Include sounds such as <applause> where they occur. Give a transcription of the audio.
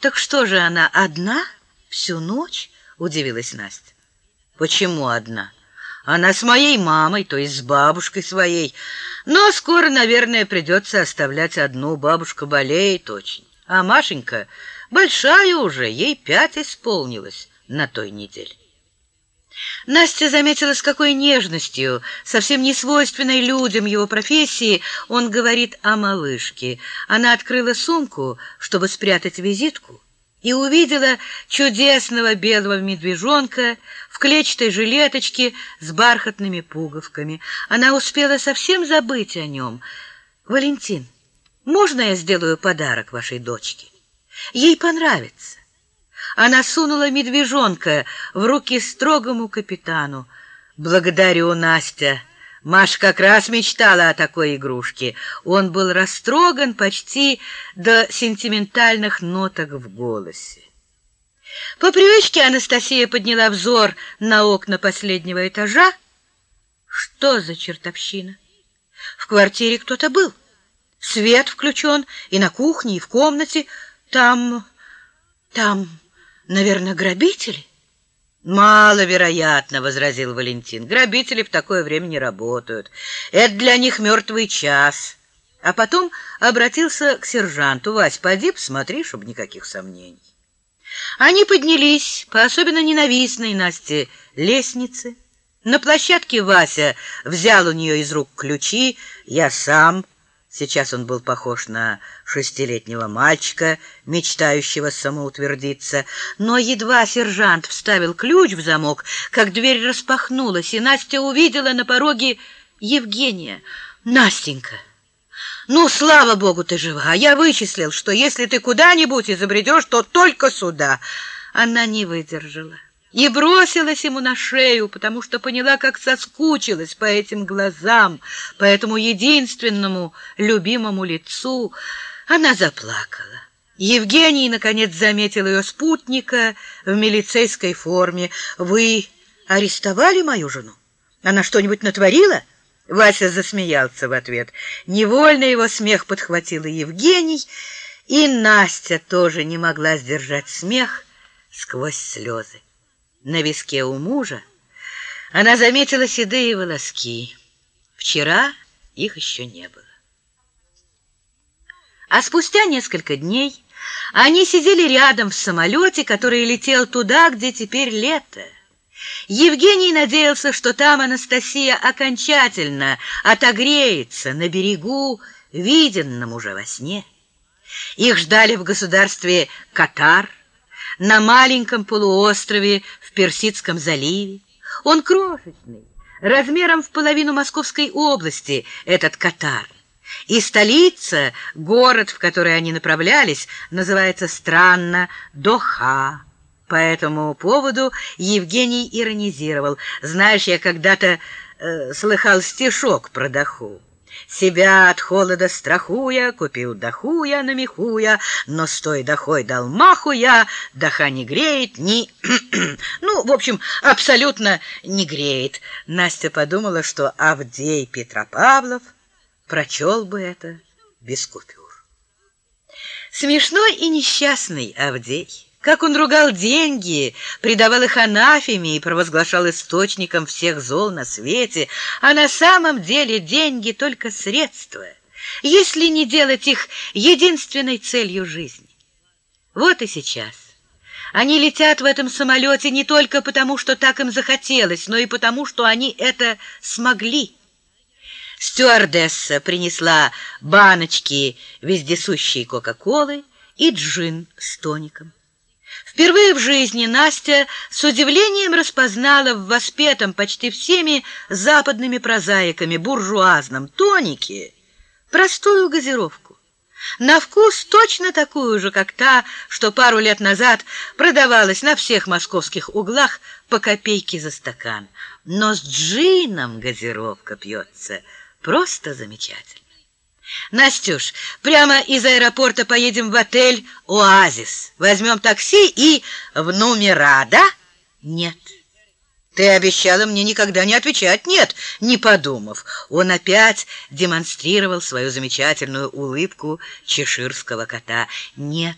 Так что же она одна всю ночь? Удивилась Настя. Почему одна? Она с моей мамой, то есть с бабушкой своей. Но скоро, наверное, придется оставлять одну. Бабушка болеет очень. А Машенька большая уже, ей пять исполнилось на той неделе. Настя заметила, с какой нежностью, совсем не свойственной людям его профессии, он говорит о малышке. Она открыла сумку, чтобы спрятать визитку, и увидела чудесного белого медвежонка в клетчатой жилеточке с бархатными пуговками. Она успела совсем забыть о нем. «Валентин, можно я сделаю подарок вашей дочке? Ей понравится». Она сунула медвежонка в руки строгому капитану. «Благодарю, Настя!» Маш как раз мечтала о такой игрушке. Он был растроган почти до сентиментальных ноток в голосе. По привычке Анастасия подняла взор на окна последнего этажа. Что за чертовщина? В квартире кто-то был. Свет включен и на кухне, и в комнате. Там... там... Наверное, грабители? «Маловероятно», — возразил Валентин. «Грабители в такое время не работают. Это для них мертвый час». А потом обратился к сержанту. «Вась, поди, посмотри, чтобы никаких сомнений». Они поднялись по особенно ненавистной Насте лестнице. На площадке Вася взял у нее из рук ключи. «Я сам Сейчас он был похож на шестилетнего мальчика, мечтающего самоутвердиться. Но едва сержант вставил ключ в замок, как дверь распахнулась, и Настя увидела на пороге Евгения. «Настенька, ну, слава богу, ты жива! А я вычислил, что если ты куда-нибудь изобретешь, то только сюда!» Она не выдержала и бросилась ему на шею, потому что поняла, как соскучилась по этим глазам, по этому единственному любимому лицу. Она заплакала. Евгений, наконец, заметил ее спутника в милицейской форме. «Вы арестовали мою жену? Она что-нибудь натворила?» Вася засмеялся в ответ. Невольно его смех подхватил Евгений, и Настя тоже не могла сдержать смех сквозь слезы. На виске у мужа она заметила седые волоски. Вчера их еще не было. А спустя несколько дней они сидели рядом в самолете, который летел туда, где теперь лето. Евгений надеялся, что там Анастасия окончательно отогреется на берегу, виденном уже во сне. Их ждали в государстве Катар, на маленьком полуострове в Персидском заливе. Он крошечный, размером в половину Московской области, этот Катар. И столица, город, в который они направлялись, называется странно Доха. По этому поводу Евгений иронизировал. «Знаешь, я когда-то э, слыхал стишок про Доху. Себя от холода страхуя, купил дохуя на мехуя, но стой дохой дал махуя, доха не греет, ни... <clears throat> ну, в общем, абсолютно не греет. Настя подумала, что Авдей Петропавлов прочел бы это без купюр. Смешной и несчастный Авдей. Как он ругал деньги, предавал их анафеме и провозглашал источником всех зол на свете, а на самом деле деньги только средства, если не делать их единственной целью жизни. Вот и сейчас. Они летят в этом самолете не только потому, что так им захотелось, но и потому, что они это смогли. Стюардесса принесла баночки вездесущей Кока-Колы и джин с тоником. Впервые в жизни Настя с удивлением распознала в воспетом почти всеми западными прозаиками буржуазном тонике простую газировку. На вкус точно такую же, как та, что пару лет назад продавалась на всех московских углах по копейке за стакан. Но с джином газировка пьется просто замечательно. Настюш, прямо из аэропорта поедем в отель «Оазис». Возьмем такси и в номера, да? Нет. Ты обещала мне никогда не отвечать «нет», не подумав. Он опять демонстрировал свою замечательную улыбку чеширского кота. Нет.